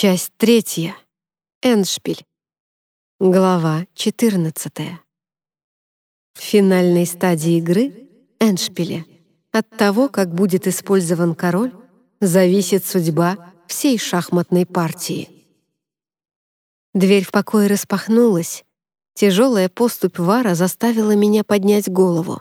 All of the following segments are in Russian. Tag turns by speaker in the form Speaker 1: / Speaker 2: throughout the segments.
Speaker 1: Часть третья. Эншпиль. Глава 14. В финальной стадии игры, Эншпиле, от того, как будет использован король, зависит судьба всей шахматной партии. Дверь в покое распахнулась. Тяжелая поступь Вара заставила меня поднять голову.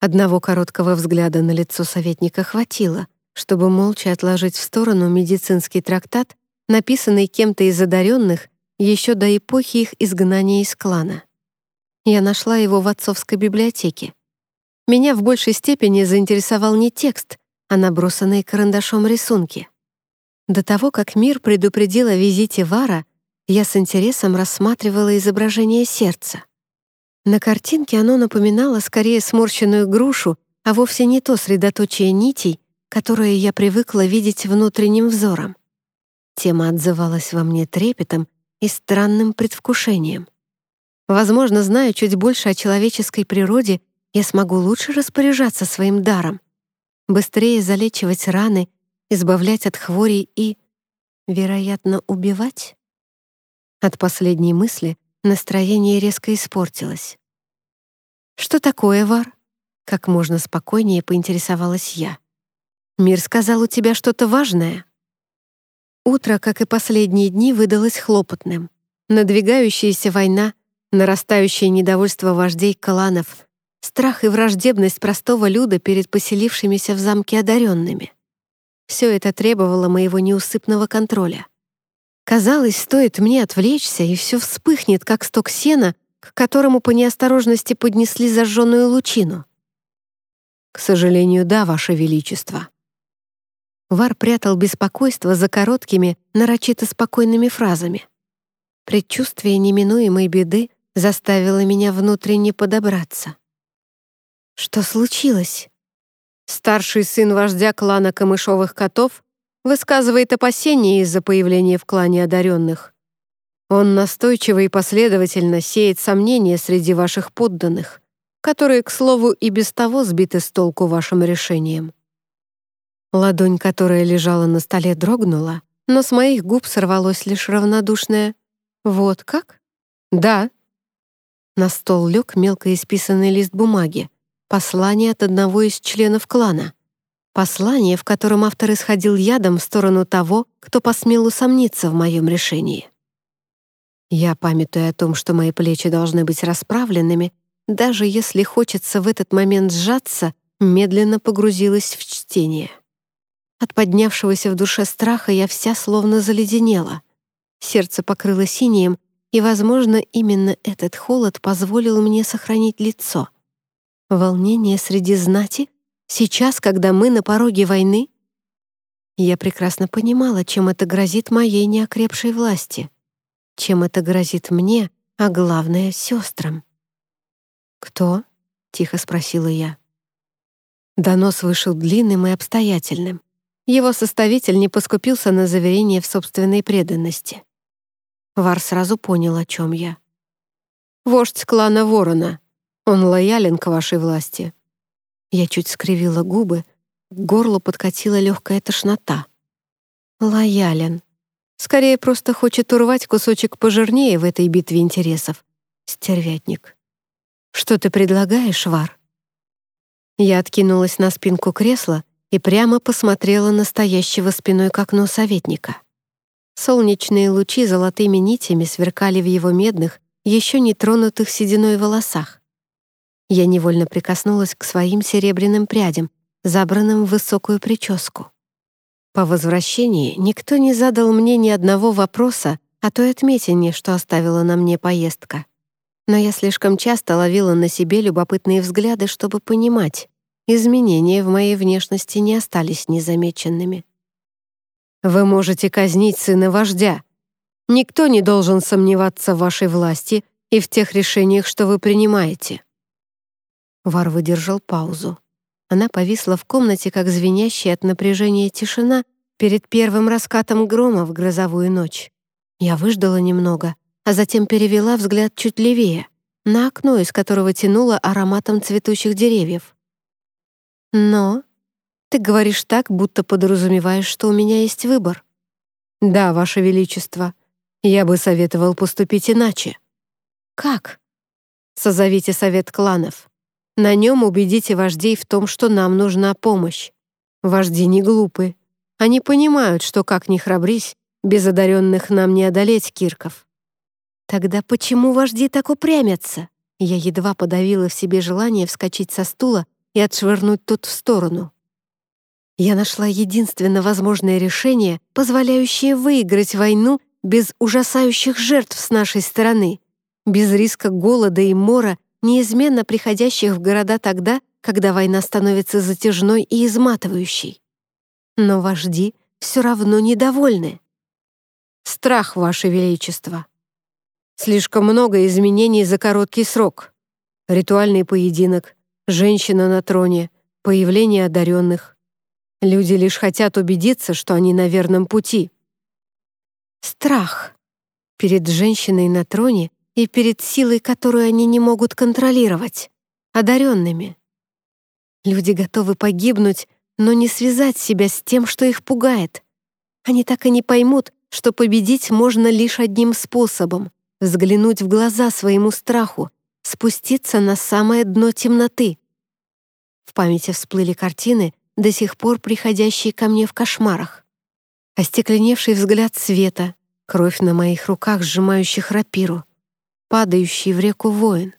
Speaker 1: Одного короткого взгляда на лицо советника хватило, чтобы молча отложить в сторону медицинский трактат написанный кем-то из одаренных еще до эпохи их изгнания из клана. Я нашла его в отцовской библиотеке. Меня в большей степени заинтересовал не текст, а набросанные карандашом рисунки. До того, как мир предупредил о визите Вара, я с интересом рассматривала изображение сердца. На картинке оно напоминало скорее сморщенную грушу, а вовсе не то средоточие нитей, которое я привыкла видеть внутренним взором. Тема отзывалась во мне трепетом и странным предвкушением. Возможно, зная чуть больше о человеческой природе, я смогу лучше распоряжаться своим даром, быстрее залечивать раны, избавлять от хворей и, вероятно, убивать? От последней мысли настроение резко испортилось. «Что такое, Вар?» Как можно спокойнее поинтересовалась я. «Мир сказал у тебя что-то важное?» Утро, как и последние дни, выдалось хлопотным. Надвигающаяся война, нарастающее недовольство вождей кланов, страх и враждебность простого люда перед поселившимися в замке одаренными. Все это требовало моего неусыпного контроля. Казалось, стоит мне отвлечься, и все вспыхнет, как сток сена, к которому по неосторожности поднесли зажженную лучину. «К сожалению, да, Ваше Величество», Вар прятал беспокойство за короткими, нарочито спокойными фразами. Предчувствие неминуемой беды заставило меня внутренне подобраться. Что случилось? Старший сын вождя клана камышовых котов высказывает опасения из-за появления в клане одаренных. Он настойчиво и последовательно сеет сомнения среди ваших подданных, которые, к слову, и без того сбиты с толку вашим решением. Ладонь, которая лежала на столе, дрогнула, но с моих губ сорвалось лишь равнодушное «Вот как?» «Да». На стол лег мелко исписанный лист бумаги, послание от одного из членов клана. Послание, в котором автор исходил ядом в сторону того, кто посмел усомниться в моем решении. Я, памятуя о том, что мои плечи должны быть расправленными, даже если хочется в этот момент сжаться, медленно погрузилась в чтение. От поднявшегося в душе страха я вся словно заледенела. Сердце покрыло синим, и, возможно, именно этот холод позволил мне сохранить лицо. Волнение среди знати? Сейчас, когда мы на пороге войны? Я прекрасно понимала, чем это грозит моей неокрепшей власти. Чем это грозит мне, а главное — сестрам. «Кто?» — тихо спросила я. Донос вышел длинным и обстоятельным. Его составитель не поскупился на заверение в собственной преданности. Вар сразу понял, о чем я. «Вождь клана Ворона. Он лоялен к вашей власти». Я чуть скривила губы, к горлу подкатила легкая тошнота. «Лоялен. Скорее, просто хочет урвать кусочек пожирнее в этой битве интересов. Стервятник. Что ты предлагаешь, Вар?» Я откинулась на спинку кресла и прямо посмотрела на стоящего спиной к окну советника. Солнечные лучи золотыми нитями сверкали в его медных, еще не тронутых сединой волосах. Я невольно прикоснулась к своим серебряным прядям, забранным в высокую прическу. По возвращении никто не задал мне ни одного вопроса о той отметине, что оставила на мне поездка. Но я слишком часто ловила на себе любопытные взгляды, чтобы понимать, изменения в моей внешности не остались незамеченными. Вы можете казнить сына вождя. Никто не должен сомневаться в вашей власти и в тех решениях, что вы принимаете. Вар выдержал паузу. Она повисла в комнате, как звенящая от напряжения тишина перед первым раскатом грома в грозовую ночь. Я выждала немного, а затем перевела взгляд чуть левее, на окно, из которого тянуло ароматом цветущих деревьев. Но ты говоришь так, будто подразумеваешь, что у меня есть выбор. «Да, Ваше Величество, я бы советовал поступить иначе». «Как?» «Созовите совет кланов. На нем убедите вождей в том, что нам нужна помощь. Вожди не глупы. Они понимают, что, как ни храбрись, без одаренных нам не одолеть кирков». «Тогда почему вожди так упрямятся?» Я едва подавила в себе желание вскочить со стула и отшвырнуть тот в сторону. Я нашла единственно возможное решение, позволяющее выиграть войну без ужасающих жертв с нашей стороны, без риска голода и мора, неизменно приходящих в города тогда, когда война становится затяжной и изматывающей. Но вожди все равно недовольны. Страх, Ваше Величество. Слишком много изменений за короткий срок. Ритуальный поединок, женщина на троне, появление одаренных. Люди лишь хотят убедиться, что они на верном пути. Страх перед женщиной на троне и перед силой, которую они не могут контролировать, одаренными. Люди готовы погибнуть, но не связать себя с тем, что их пугает. Они так и не поймут, что победить можно лишь одним способом — взглянуть в глаза своему страху, спуститься на самое дно темноты. В памяти всплыли картины, до сих пор приходящие ко мне в кошмарах. Остекленевший взгляд света, кровь на моих руках, сжимающих рапиру, падающий в реку воин.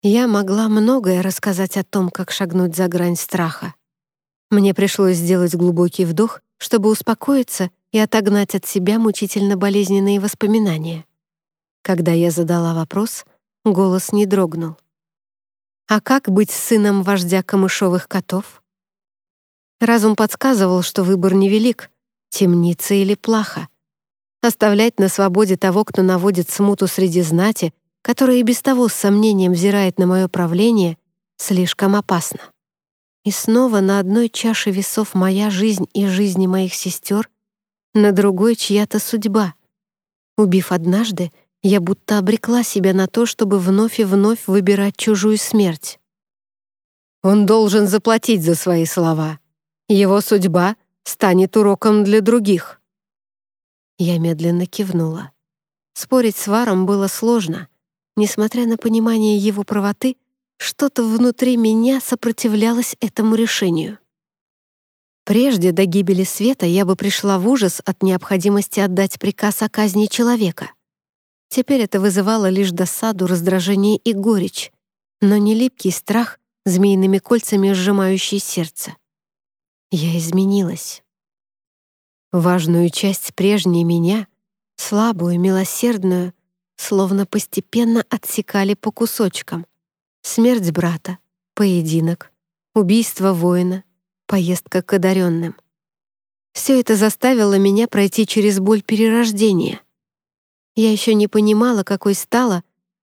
Speaker 1: Я могла многое рассказать о том, как шагнуть за грань страха. Мне пришлось сделать глубокий вдох, чтобы успокоиться и отогнать от себя мучительно болезненные воспоминания. Когда я задала вопрос, голос не дрогнул. «А как быть сыном вождя камышовых котов?» Разум подсказывал, что выбор невелик — темница или плаха. Оставлять на свободе того, кто наводит смуту среди знати, который и без того с сомнением взирает на мое правление, слишком опасно. И снова на одной чаше весов моя жизнь и жизни моих сестер, на другой чья-то судьба. Убив однажды, я будто обрекла себя на то, чтобы вновь и вновь выбирать чужую смерть. Он должен заплатить за свои слова, его судьба станет уроком для других. Я медленно кивнула. Спорить с Варом было сложно. Несмотря на понимание его правоты, что-то внутри меня сопротивлялось этому решению. Прежде до гибели света я бы пришла в ужас от необходимости отдать приказ о казни человека. Теперь это вызывало лишь досаду, раздражение и горечь, но не липкий страх, змеиными кольцами сжимающий сердце. Я изменилась. Важную часть прежней меня, слабую, милосердную, словно постепенно отсекали по кусочкам. Смерть брата, поединок, убийство воина, поездка к одаренным. Все это заставило меня пройти через боль перерождения. Я еще не понимала, какой стала,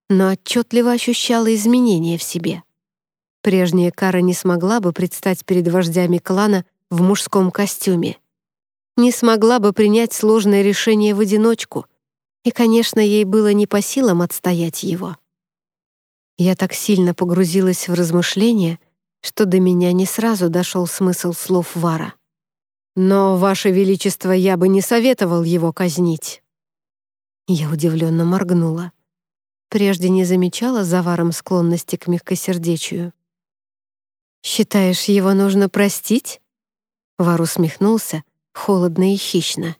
Speaker 1: но отчетливо ощущала изменения в себе. Прежняя Кара не смогла бы предстать перед вождями клана в мужском костюме. Не смогла бы принять сложное решение в одиночку, и, конечно, ей было не по силам отстоять его. Я так сильно погрузилась в размышления, что до меня не сразу дошел смысл слов Вара. «Но, Ваше Величество, я бы не советовал его казнить». Я удивленно моргнула. Прежде не замечала за Варом склонности к мягкосердечию. «Считаешь, его нужно простить?» Вар усмехнулся, холодно и хищно.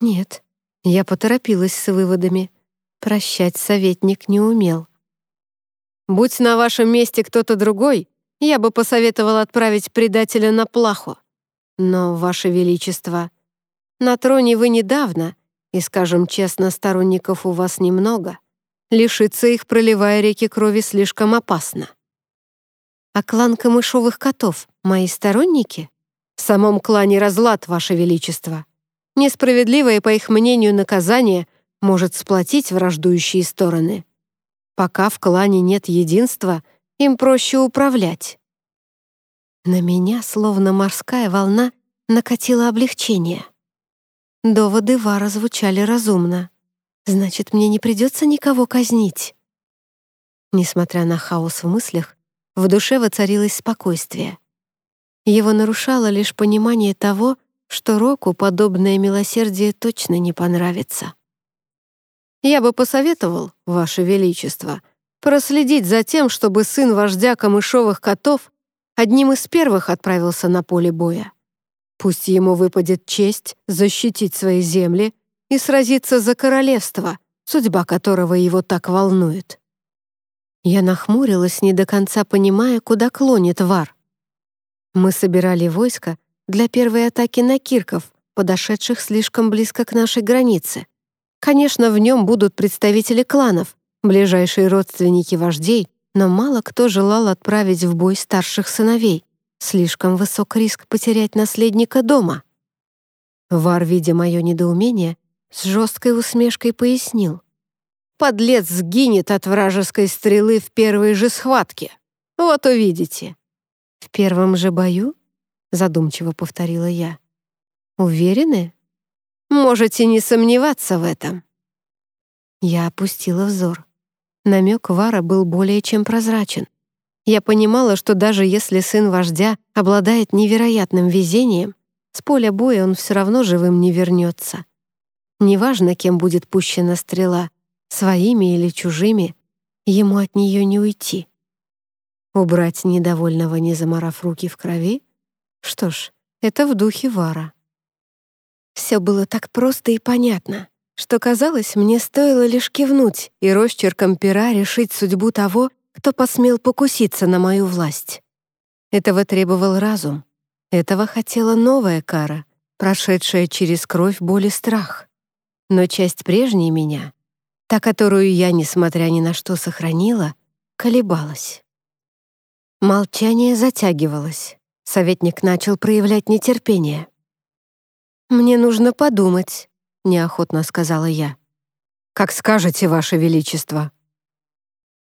Speaker 1: «Нет, я поторопилась с выводами. Прощать советник не умел. Будь на вашем месте кто-то другой, я бы посоветовал отправить предателя на плаху. Но, Ваше Величество, на троне вы недавно, и, скажем честно, сторонников у вас немного. Лишиться их, проливая реки крови, слишком опасно. А клан камышовых котов — мои сторонники? В самом клане разлад, Ваше Величество. Несправедливое, по их мнению, наказание может сплотить враждующие стороны. Пока в клане нет единства, им проще управлять. На меня, словно морская волна, накатило облегчение. Доводы Вара звучали разумно. Значит, мне не придется никого казнить. Несмотря на хаос в мыслях, в душе воцарилось спокойствие. Его нарушало лишь понимание того, что Року подобное милосердие точно не понравится. «Я бы посоветовал, Ваше Величество, проследить за тем, чтобы сын вождя камышовых котов одним из первых отправился на поле боя. Пусть ему выпадет честь защитить свои земли и сразиться за королевство, судьба которого его так волнует. Я нахмурилась, не до конца понимая, куда клонит Вар. Мы собирали войско для первой атаки на Кирков, подошедших слишком близко к нашей границе. Конечно, в нем будут представители кланов, ближайшие родственники вождей, но мало кто желал отправить в бой старших сыновей. Слишком высок риск потерять наследника дома. Вар, видя мое недоумение, с жесткой усмешкой пояснил. «Подлец сгинет от вражеской стрелы в первой же схватке. Вот увидите». «В первом же бою?» — задумчиво повторила я. «Уверены?» «Можете не сомневаться в этом». Я опустила взор. Намек Вара был более чем прозрачен. Я понимала, что даже если сын вождя обладает невероятным везением, с поля боя он все равно живым не вернется. Неважно, кем будет пущена стрела, своими или чужими, ему от нее не уйти. Убрать недовольного, не заморав руки в крови? Что ж, это в духе Вара. Все было так просто и понятно, что, казалось, мне стоило лишь кивнуть и росчерком пера решить судьбу того, кто посмел покуситься на мою власть. Этого требовал разум. Этого хотела новая кара, прошедшая через кровь, боль и страх. Но часть прежней меня, та, которую я, несмотря ни на что, сохранила, колебалась. Молчание затягивалось. Советник начал проявлять нетерпение. «Мне нужно подумать», — неохотно сказала я. «Как скажете, Ваше Величество».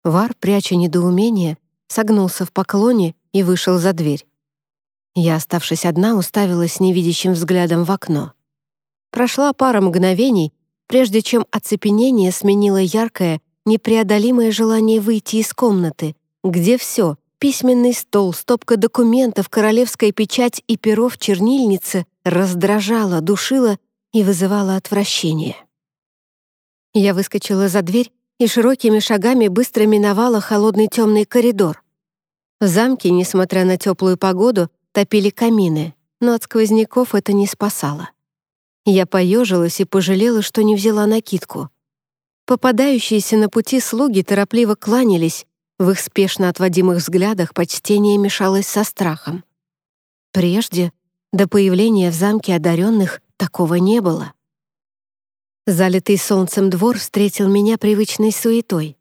Speaker 1: Вар, пряча недоумение, согнулся в поклоне и вышел за дверь. Я, оставшись одна, уставилась невидящим взглядом в окно. Прошла пара мгновений, прежде чем оцепенение сменило яркое, непреодолимое желание выйти из комнаты, где все — письменный стол, стопка документов, королевская печать и перо в чернильнице — раздражало, душило и вызывало отвращение. Я выскочила за дверь и широкими шагами быстро миновала холодный темный коридор. В замке, несмотря на теплую погоду, топили камины, но от сквозняков это не спасало. Я поежилась и пожалела, что не взяла накидку. Попадающиеся на пути слуги торопливо кланялись, в их спешно отводимых взглядах почтение мешалось со страхом. Прежде, до появления в замке одаренных, такого не было. Залитый солнцем двор встретил меня привычной суетой.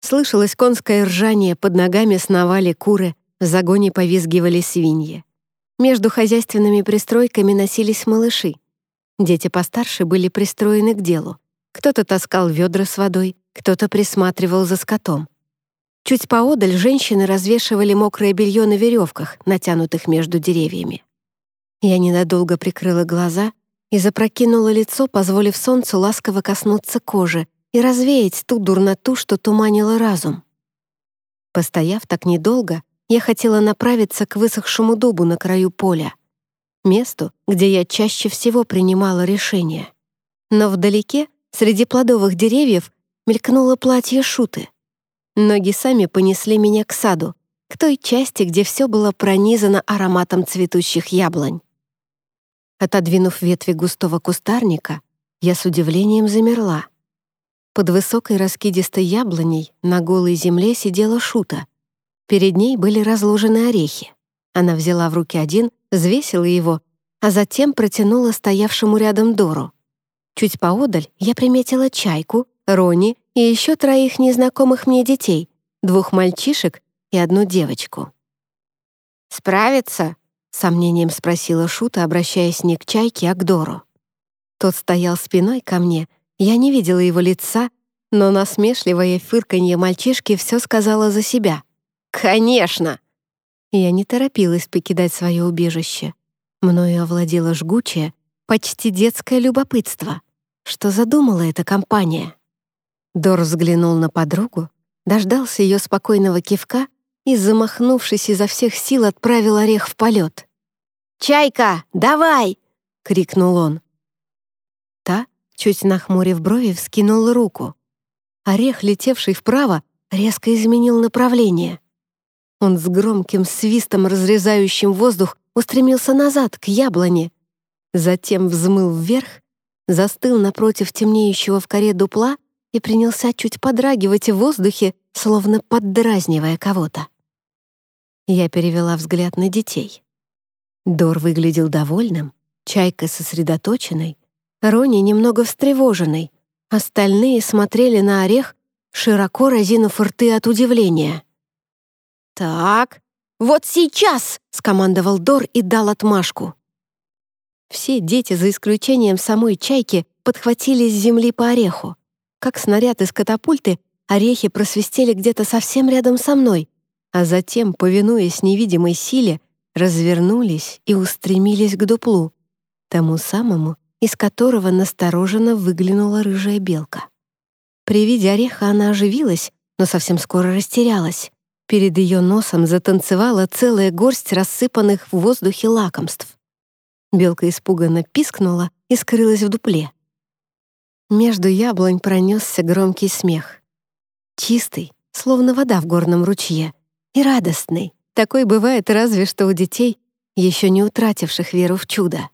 Speaker 1: Слышалось конское ржание, под ногами сновали куры, в загоне повизгивали свиньи. Между хозяйственными пристройками носились малыши. Дети постарше были пристроены к делу. Кто-то таскал ведра с водой, кто-то присматривал за скотом. Чуть поодаль женщины развешивали мокрое белье на веревках, натянутых между деревьями. Я ненадолго прикрыла глаза и запрокинула лицо, позволив солнцу ласково коснуться кожи и развеять ту дурноту, что туманила разум. Постояв так недолго, я хотела направиться к высохшему дубу на краю поля, месту, где я чаще всего принимала решения. Но вдалеке, среди плодовых деревьев, мелькнуло платье Шуты. Ноги сами понесли меня к саду, к той части, где все было пронизано ароматом цветущих яблонь. Отодвинув ветви густого кустарника, я с удивлением замерла. Под высокой раскидистой яблоней на голой земле сидела шута. Перед ней были разложены орехи. Она взяла в руки один, взвесила его, а затем протянула стоявшему рядом Дору. Чуть поодаль я приметила чайку, Рони и еще троих незнакомых мне детей, двух мальчишек и одну девочку. «Справится?» — сомнением спросила Шута, обращаясь не к Чайке, а к Дору. Тот стоял спиной ко мне, я не видела его лица, но насмешливое фырканье мальчишки все сказала за себя. «Конечно!» Я не торопилась покидать свое убежище. Мною овладело жгучее, почти детское любопытство. Что задумала эта компания? Дор взглянул на подругу, дождался ее спокойного кивка и, замахнувшись изо всех сил, отправил орех в полет. «Чайка, давай!» — крикнул он. Та, чуть нахмурив брови, вскинула руку. Орех, летевший вправо, резко изменил направление. Он с громким свистом, разрезающим воздух, устремился назад, к яблоне. Затем взмыл вверх, застыл напротив темнеющего в коре дупла и принялся чуть подрагивать в воздухе, словно поддразнивая кого-то. Я перевела взгляд на детей. Дор выглядел довольным, Чайка сосредоточенной, Рони немного встревоженной, остальные смотрели на орех, широко разинув рты от удивления. «Так, вот сейчас!» — скомандовал Дор и дал отмашку. Все дети, за исключением самой чайки, подхватили с земли по ореху. Как снаряд из катапульты, орехи просвистели где-то совсем рядом со мной, а затем, повинуясь невидимой силе, развернулись и устремились к дуплу, тому самому, из которого настороженно выглянула рыжая белка. При виде ореха она оживилась, но совсем скоро растерялась. Перед ее носом затанцевала целая горсть рассыпанных в воздухе лакомств. Белка испуганно пискнула и скрылась в дупле. Между яблонь пронесся громкий смех. Чистый, словно вода в горном ручье, и радостный. Такой бывает разве что у детей, еще не утративших веру в чудо.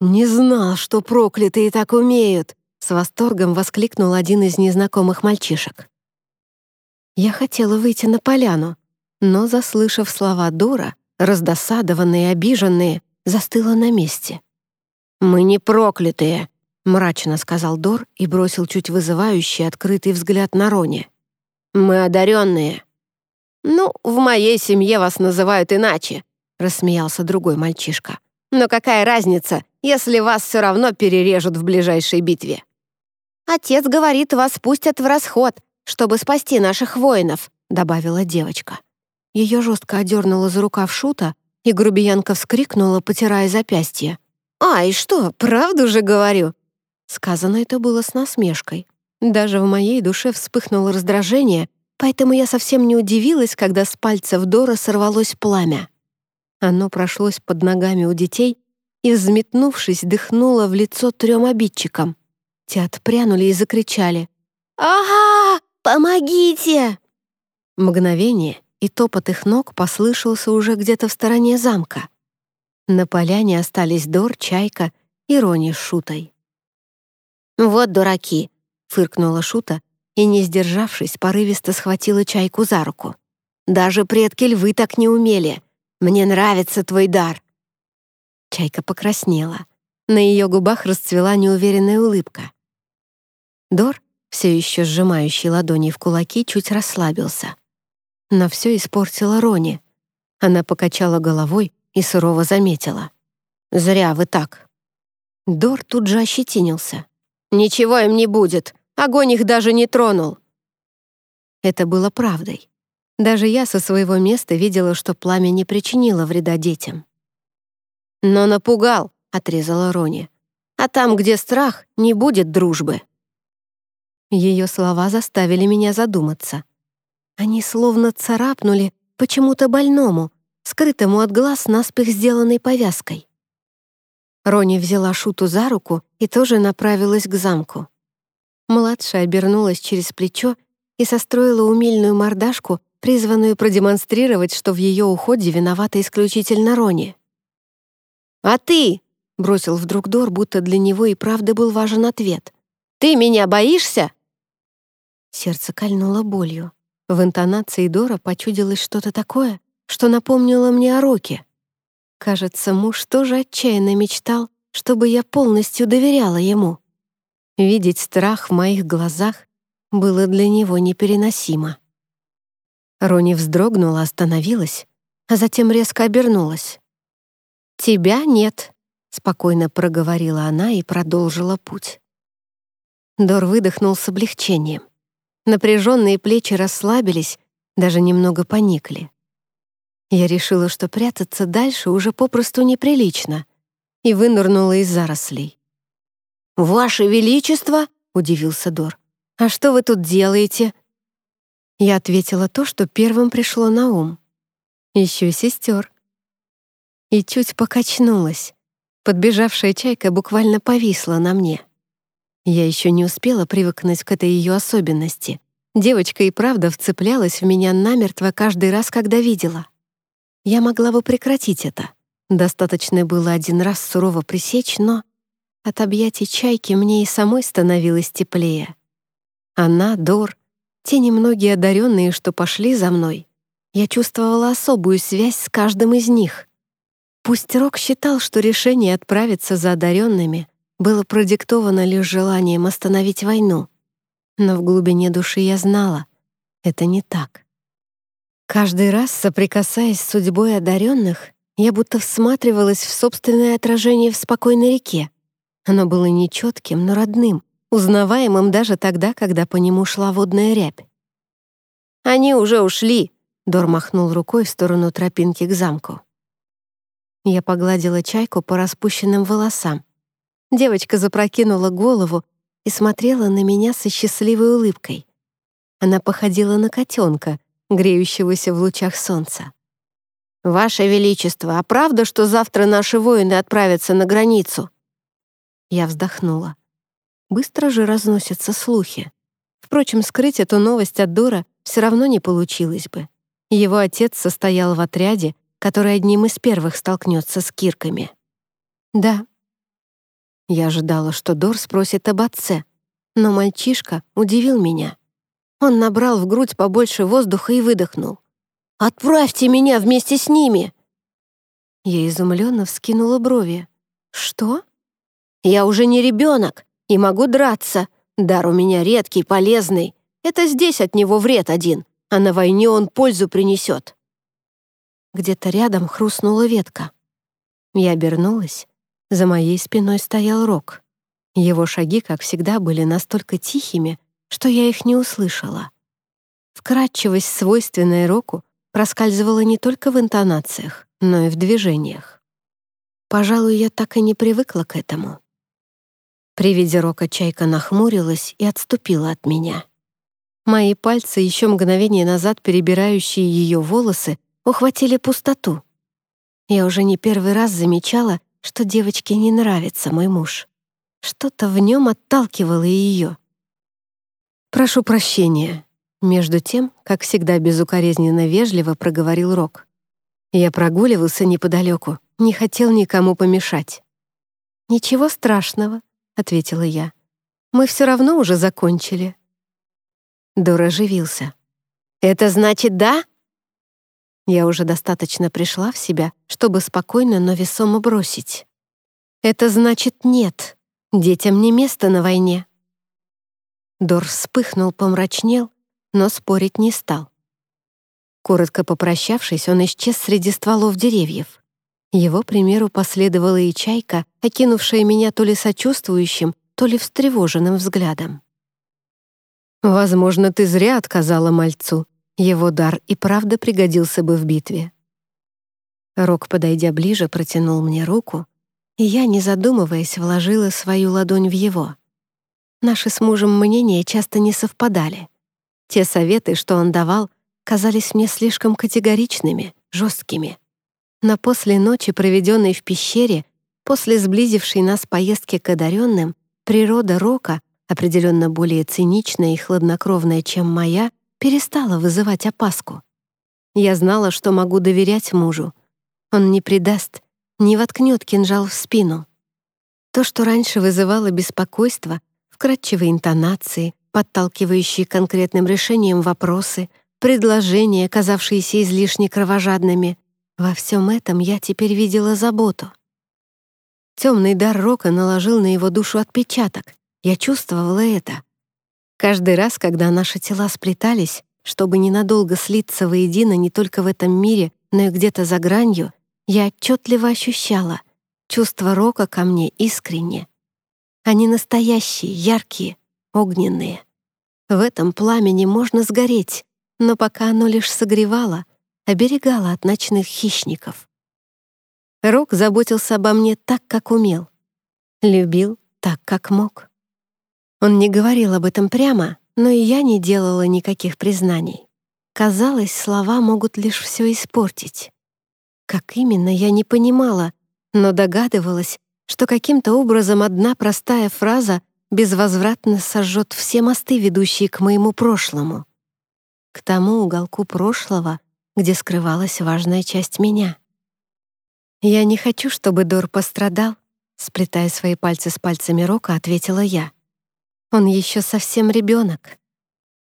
Speaker 1: «Не знал, что проклятые так умеют!» С восторгом воскликнул один из незнакомых мальчишек. Я хотела выйти на поляну, но, заслышав слова Дора, раздосадованные и обиженные, застыла на месте. «Мы не проклятые», — мрачно сказал Дор и бросил чуть вызывающий открытый взгляд на Рони. «Мы одаренные». «Ну, в моей семье вас называют иначе», — рассмеялся другой мальчишка. «Но какая разница, если вас все равно перережут в ближайшей битве?» «Отец говорит, вас пустят в расход, чтобы спасти наших воинов», — добавила девочка. Ее жестко одернула за рукав Шута, и грубиянка вскрикнула, потирая запястье. «Ай, что, правду же говорю?» Сказано это было с насмешкой. Даже в моей душе вспыхнуло раздражение, поэтому я совсем не удивилась, когда с пальцев Дора сорвалось пламя. Оно прошлось под ногами у детей и, взметнувшись, дыхнуло в лицо трем обидчикам. Те отпрянули и закричали. «Ага! Помогите!» Мгновение, и топот их ног послышался уже где-то в стороне замка. На поляне остались Дор, Чайка и Рони с Шутой. «Вот дураки!» — фыркнула Шута и, не сдержавшись, порывисто схватила Чайку за руку. «Даже предки львы так не умели! Мне нравится твой дар!» Чайка покраснела. На ее губах расцвела неуверенная улыбка. Дор, все еще сжимающий ладони в кулаки, чуть расслабился. Но все испортила Рони. Она покачала головой и сурово заметила. «Зря вы так». Дор тут же ощетинился. «Ничего им не будет. Огонь их даже не тронул». Это было правдой. Даже я со своего места видела, что пламя не причинило вреда детям. «Но напугал», — отрезала Рони. «А там, где страх, не будет дружбы». Ее слова заставили меня задуматься. Они словно царапнули почему-то больному, скрытому от глаз наспех сделанной повязкой. Рони взяла Шуту за руку и тоже направилась к замку. Младшая обернулась через плечо и состроила умельную мордашку, призванную продемонстрировать, что в ее уходе виновата исключительно Рони. «А ты?» — бросил вдруг Дор, будто для него и правда был важен ответ. «Ты меня боишься?» Сердце кольнуло болью. В интонации Дора почудилось что-то такое, что напомнило мне о Роке. Кажется, муж тоже отчаянно мечтал, чтобы я полностью доверяла ему. Видеть страх в моих глазах было для него непереносимо. Рони вздрогнула, остановилась, а затем резко обернулась. «Тебя нет», — спокойно проговорила она и продолжила путь. Дор выдохнул с облегчением. Напряженные плечи расслабились, даже немного поникли. Я решила, что прятаться дальше уже попросту неприлично, и вынырнула из зарослей. «Ваше Величество!» — удивился Дор. «А что вы тут делаете?» Я ответила то, что первым пришло на ум. «Ищу сестер» и чуть покачнулась. Подбежавшая чайка буквально повисла на мне. Я еще не успела привыкнуть к этой ее особенности. Девочка и правда вцеплялась в меня намертво каждый раз, когда видела. Я могла бы прекратить это. Достаточно было один раз сурово пресечь, но от объятий чайки мне и самой становилось теплее. Она, Дор, те немногие одаренные, что пошли за мной, я чувствовала особую связь с каждым из них. Пусть Рок считал, что решение отправиться за одаренными было продиктовано лишь желанием остановить войну, но в глубине души я знала, это не так. Каждый раз, соприкасаясь с судьбой одаренных, я будто всматривалась в собственное отражение в спокойной реке. Оно было нечетким, но родным, узнаваемым даже тогда, когда по нему шла водная рябь. «Они уже ушли!» — Дор махнул рукой в сторону тропинки к замку. Я погладила чайку по распущенным волосам. Девочка запрокинула голову и смотрела на меня со счастливой улыбкой. Она походила на котенка, греющегося в лучах солнца. «Ваше Величество, а правда, что завтра наши воины отправятся на границу?» Я вздохнула. Быстро же разносятся слухи. Впрочем, скрыть эту новость от Дора все равно не получилось бы. Его отец состоял в отряде, который одним из первых столкнется с кирками. «Да». Я ожидала, что Дор спросит об отце, но мальчишка удивил меня. Он набрал в грудь побольше воздуха и выдохнул. «Отправьте меня вместе с ними!» Я изумленно вскинула брови. «Что?» «Я уже не ребенок и могу драться. Дар у меня редкий, полезный. Это здесь от него вред один, а на войне он пользу принесет». Где-то рядом хрустнула ветка. Я обернулась. За моей спиной стоял Рок. Его шаги, как всегда, были настолько тихими, что я их не услышала. Вкрадчивость, свойственная Року, проскальзывала не только в интонациях, но и в движениях. Пожалуй, я так и не привыкла к этому. При виде Рока чайка нахмурилась и отступила от меня. Мои пальцы, еще мгновение назад перебирающие ее волосы, ухватили пустоту. Я уже не первый раз замечала, что девочке не нравится мой муж. Что-то в нем отталкивало ее. «Прошу прощения», — между тем, как всегда безукоризненно вежливо проговорил Рок. Я прогуливался неподалеку, не хотел никому помешать. «Ничего страшного», — ответила я. «Мы все равно уже закончили». Дора оживился. «Это значит да?» Я уже достаточно пришла в себя, чтобы спокойно, но весомо бросить. «Это значит нет. Детям не место на войне». Дор вспыхнул, помрачнел, но спорить не стал. Коротко попрощавшись, он исчез среди стволов деревьев. Его примеру последовала и чайка, окинувшая меня то ли сочувствующим, то ли встревоженным взглядом. «Возможно, ты зря отказала мальцу», его дар и правда пригодился бы в битве. Рок, подойдя ближе, протянул мне руку, и я, не задумываясь, вложила свою ладонь в его. Наши с мужем мнения часто не совпадали. Те советы, что он давал, казались мне слишком категоричными, жесткими. Но после ночи, проведенной в пещере, после сблизившей нас поездки к одаренным, природа Рока, определенно более циничная и хладнокровная, чем моя, перестала вызывать опаску. Я знала, что могу доверять мужу. Он не предаст, не воткнет кинжал в спину. То, что раньше вызывало беспокойство, вкрадчивые интонации, подталкивающие конкретным решением вопросы, предложения, казавшиеся излишне кровожадными, во всем этом я теперь видела заботу. Темный дар Рока наложил на его душу отпечаток. Я чувствовала это. Каждый раз, когда наши тела сплетались, чтобы ненадолго слиться воедино не только в этом мире, но и где-то за гранью, я отчетливо ощущала чувство рока ко мне искренне. Они настоящие, яркие, огненные. В этом пламени можно сгореть, но пока оно лишь согревало, оберегало от ночных хищников. Рок заботился обо мне так, как умел. Любил так, как мог. Он не говорил об этом прямо, но и я не делала никаких признаний. Казалось, слова могут лишь все испортить. Как именно, я не понимала, но догадывалась, что каким-то образом одна простая фраза безвозвратно сожжет все мосты, ведущие к моему прошлому. К тому уголку прошлого, где скрывалась важная часть меня. «Я не хочу, чтобы Дор пострадал», сплетая свои пальцы с пальцами Рока, ответила я. «Он еще совсем ребенок.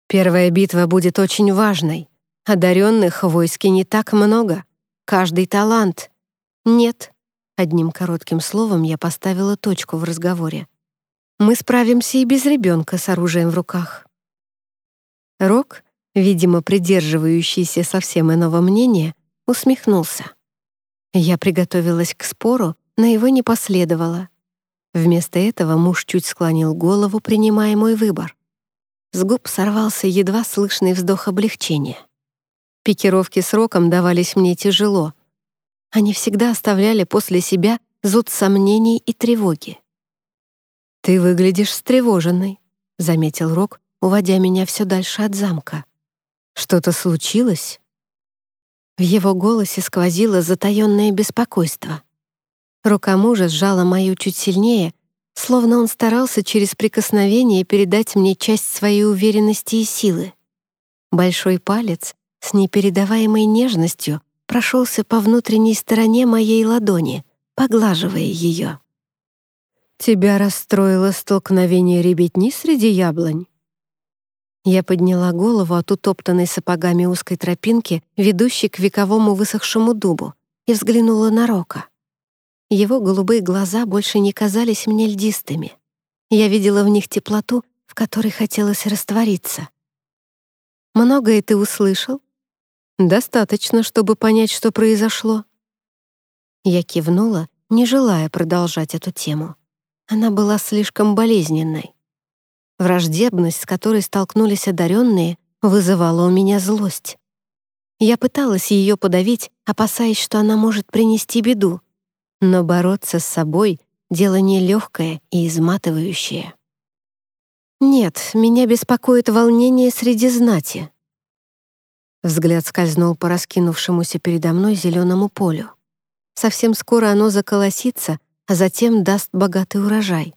Speaker 1: Первая битва будет очень важной. Одаренных в войске не так много. Каждый талант. Нет». Одним коротким словом я поставила точку в разговоре. «Мы справимся и без ребенка с оружием в руках». Рок, видимо, придерживающийся совсем иного мнения, усмехнулся. Я приготовилась к спору, но его не последовало. Вместо этого муж чуть склонил голову, принимая мой выбор. С губ сорвался едва слышный вздох облегчения. Пикировки с Роком давались мне тяжело. Они всегда оставляли после себя зуд сомнений и тревоги. «Ты выглядишь встревоженной», — заметил Рок, уводя меня все дальше от замка. «Что-то случилось?» В его голосе сквозило затаённое беспокойство. Рука мужа сжала мою чуть сильнее, словно он старался через прикосновение передать мне часть своей уверенности и силы. Большой палец с непередаваемой нежностью прошелся по внутренней стороне моей ладони, поглаживая ее. «Тебя расстроило столкновение ребятни среди яблонь?» Я подняла голову от утоптанной сапогами узкой тропинки, ведущей к вековому высохшему дубу, и взглянула на Рока. Его голубые глаза больше не казались мне льдистыми. Я видела в них теплоту, в которой хотелось раствориться. «Многое ты услышал?» «Достаточно, чтобы понять, что произошло». Я кивнула, не желая продолжать эту тему. Она была слишком болезненной. Враждебность, с которой столкнулись одаренные, вызывала у меня злость. Я пыталась ее подавить, опасаясь, что она может принести беду. Но бороться с собой — дело нелегкое и изматывающее. Нет, меня беспокоит волнение среди знати. Взгляд скользнул по раскинувшемуся передо мной зеленому полю. Совсем скоро оно заколосится, а затем даст богатый урожай.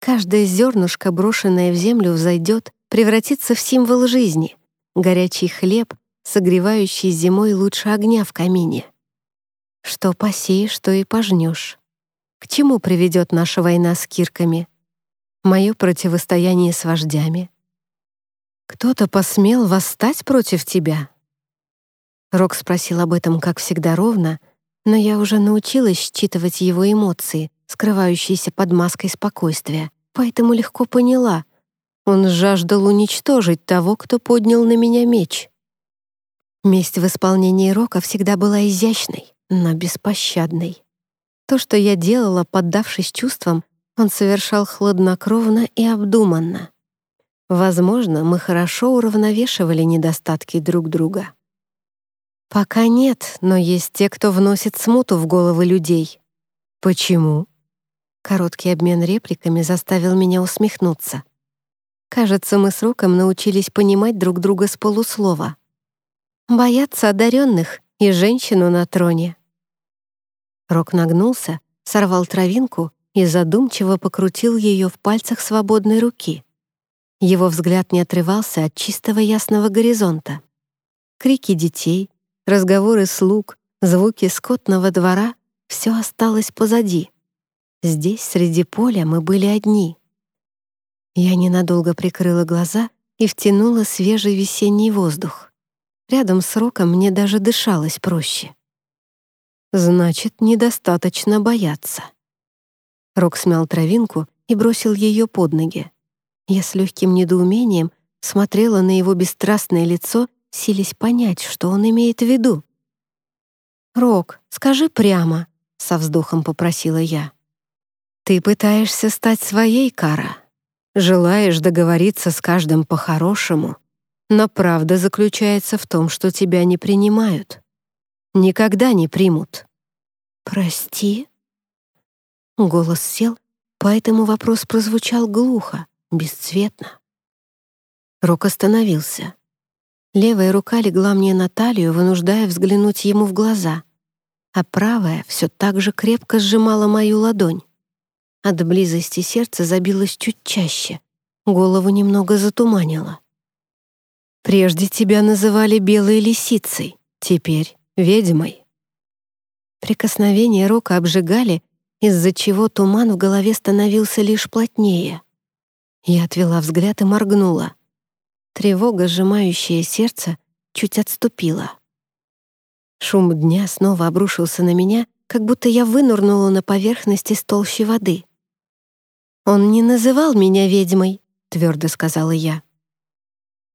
Speaker 1: Каждое зернышко, брошенное в землю, взойдет, превратится в символ жизни, горячий хлеб, согревающий зимой лучше огня в камине. Что посеешь, что и пожнешь. К чему приведет наша война с кирками? Мое противостояние с вождями? Кто-то посмел восстать против тебя? Рок спросил об этом, как всегда, ровно, но я уже научилась считывать его эмоции, скрывающийся под маской спокойствия, поэтому легко поняла. Он жаждал уничтожить того, кто поднял на меня меч. Месть в исполнении Рока всегда была изящной, но беспощадной. То, что я делала, поддавшись чувствам, он совершал хладнокровно и обдуманно. Возможно, мы хорошо уравновешивали недостатки друг друга. Пока нет, но есть те, кто вносит смуту в головы людей. Почему? Короткий обмен репликами заставил меня усмехнуться. Кажется, мы с Роком научились понимать друг друга с полуслова. Бояться одаренных и женщину на троне. Рок нагнулся, сорвал травинку и задумчиво покрутил ее в пальцах свободной руки. Его взгляд не отрывался от чистого ясного горизонта. Крики детей, разговоры слуг, звуки скотного двора — все осталось позади. Здесь, среди поля, мы были одни. Я ненадолго прикрыла глаза и втянула свежий весенний воздух. Рядом с Роком мне даже дышалось проще. Значит, недостаточно бояться. Рок смял травинку и бросил ее под ноги. Я с легким недоумением смотрела на его бесстрастное лицо, силясь понять, что он имеет в виду. «Рок, скажи прямо», — со вздохом попросила я. Ты пытаешься стать своей, Кара. Желаешь договориться с каждым по-хорошему, но правда заключается в том, что тебя не принимают. Никогда не примут. Прости? Голос сел, поэтому вопрос прозвучал глухо, бесцветно. Рок остановился. Левая рука легла мне на талию, вынуждая взглянуть ему в глаза, а правая все так же крепко сжимала мою ладонь. От близости сердце забилось чуть чаще, голову немного затуманило. «Прежде тебя называли белой лисицей, теперь — ведьмой». Прикосновения Рока обжигали, из-за чего туман в голове становился лишь плотнее. Я отвела взгляд и моргнула. Тревога, сжимающая сердце, чуть отступила. Шум дня снова обрушился на меня, как будто я вынурнула на поверхности из толщи воды. «Он не называл меня ведьмой», — твердо сказала я.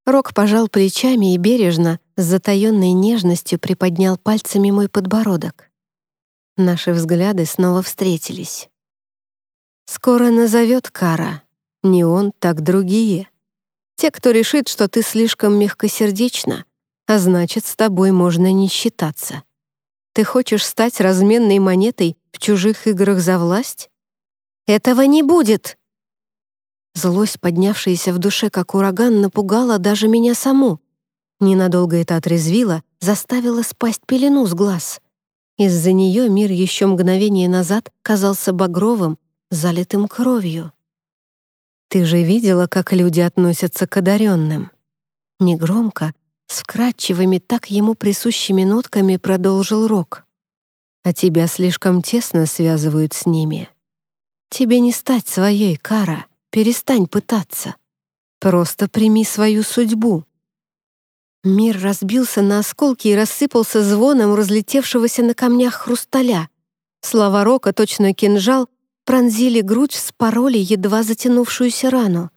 Speaker 1: Рок пожал плечами и бережно, с затаённой нежностью приподнял пальцами мой подбородок. Наши взгляды снова встретились. «Скоро назовет Кара. Не он, так другие. Те, кто решит, что ты слишком мягкосердечна, а значит, с тобой можно не считаться. Ты хочешь стать разменной монетой в чужих играх за власть? Этого не будет!» Злость, поднявшаяся в душе как ураган, напугала даже меня саму. Ненадолго это отрезвило, заставило спасть пелену с глаз. Из-за нее мир еще мгновение назад казался багровым, залитым кровью. «Ты же видела, как люди относятся к одаренным?» Негромко, с вкрадчивыми, так ему присущими нотками продолжил Рок. «А тебя слишком тесно связывают с ними. Тебе не стать своей, Кара, перестань пытаться. Просто прими свою судьбу». Мир разбился на осколки и рассыпался звоном разлетевшегося на камнях хрусталя. Слова Рока, точно кинжал, пронзили грудь, спороли едва затянувшуюся рану.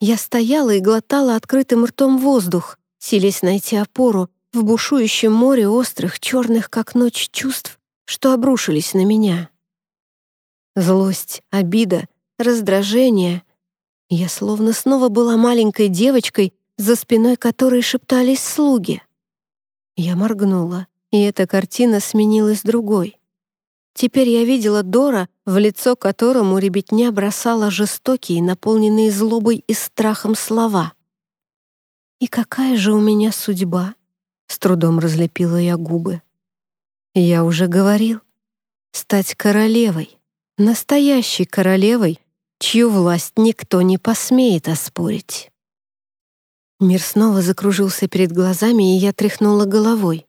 Speaker 1: Я стояла и глотала открытым ртом воздух, силясь найти опору в бушующем море острых, черных, как ночь, чувств, что обрушились на меня. Злость, обида, раздражение. Я словно снова была маленькой девочкой, за спиной которой шептались слуги. Я моргнула, и эта картина сменилась другой. Теперь я видела Дора, в лицо которому ребятня бросала жестокие, наполненные злобой и страхом слова. «И какая же у меня судьба?» — с трудом разлепила я губы. «Я уже говорил. Стать королевой, настоящей королевой, чью власть никто не посмеет оспорить». Мир снова закружился перед глазами, и я тряхнула головой.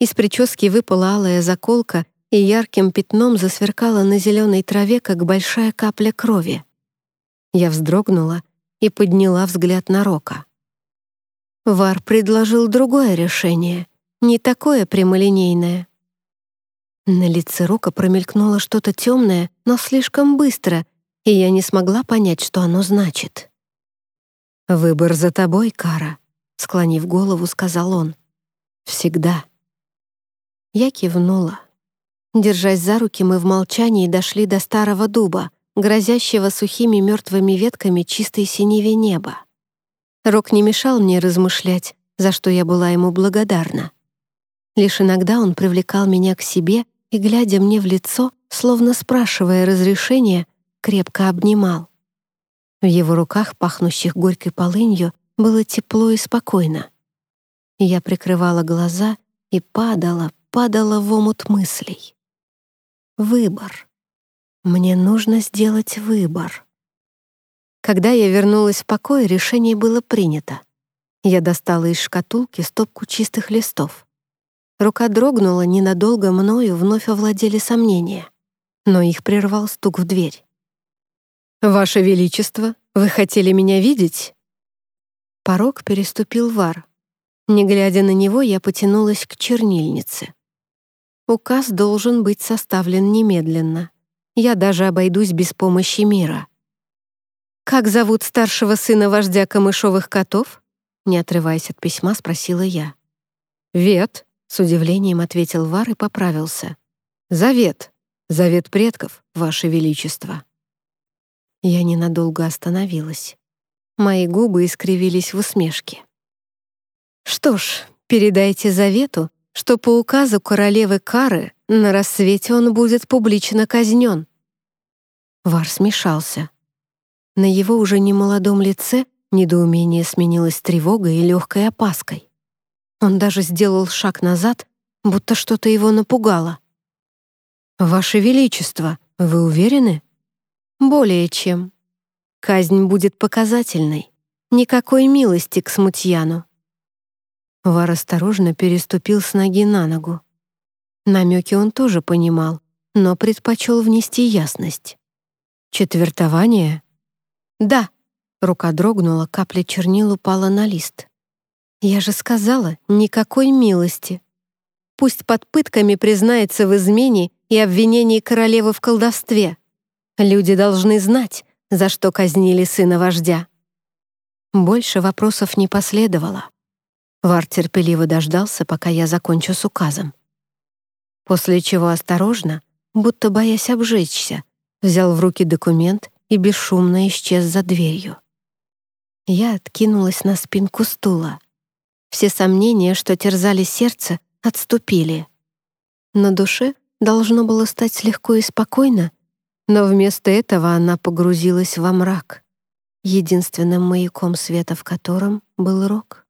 Speaker 1: Из прически выпала алая заколка и ярким пятном засверкала на зеленой траве, как большая капля крови. Я вздрогнула и подняла взгляд на Рока. Вар предложил другое решение, не такое прямолинейное. На лице Рока промелькнуло что-то темное, но слишком быстро, и я не смогла понять, что оно значит. «Выбор за тобой, Кара», — склонив голову, сказал он. «Всегда». Я кивнула. Держась за руки, мы в молчании дошли до старого дуба, грозящего сухими мертвыми ветками чистой синеве неба. Рок не мешал мне размышлять, за что я была ему благодарна. Лишь иногда он привлекал меня к себе и, глядя мне в лицо, словно спрашивая разрешения, крепко обнимал. В его руках, пахнущих горькой полынью, было тепло и спокойно. Я прикрывала глаза и падала, падала в омут мыслей. Выбор. Мне нужно сделать выбор. Когда я вернулась в покой, решение было принято. Я достала из шкатулки стопку чистых листов. Рука дрогнула, ненадолго мною вновь овладели сомнения. Но их прервал стук в дверь. «Ваше Величество, вы хотели меня видеть?» Порог переступил вар. Не глядя на него, я потянулась к чернильнице. Указ должен быть составлен немедленно. Я даже обойдусь без помощи мира. «Как зовут старшего сына вождя камышовых котов?» Не отрываясь от письма, спросила я. «Вет», — с удивлением ответил Вар и поправился. «Завет. Завет предков, Ваше Величество». Я ненадолго остановилась. Мои губы искривились в усмешке. «Что ж, передайте завету, что по указу королевы Кары на рассвете он будет публично казнен». Вар смешался. На его уже немолодом лице недоумение сменилось тревогой и легкой опаской. Он даже сделал шаг назад, будто что-то его напугало. «Ваше Величество, вы уверены? Более чем. Казнь будет показательной. Никакой милости к смутьяну. Вар осторожно переступил с ноги на ногу. Намеки он тоже понимал, но предпочел внести ясность. «Четвертование?» «Да», — рука дрогнула, капля чернил упала на лист. «Я же сказала, никакой милости. Пусть под пытками признается в измене и обвинении королевы в колдовстве. Люди должны знать, за что казнили сына вождя». Больше вопросов не последовало. Вар терпеливо дождался, пока я закончу с указом. После чего осторожно, будто боясь обжечься, взял в руки документ и бесшумно исчез за дверью. Я откинулась на спинку стула. Все сомнения, что терзали сердце, отступили. На душе должно было стать легко и спокойно, но вместо этого она погрузилась во мрак, единственным маяком света в котором был рок.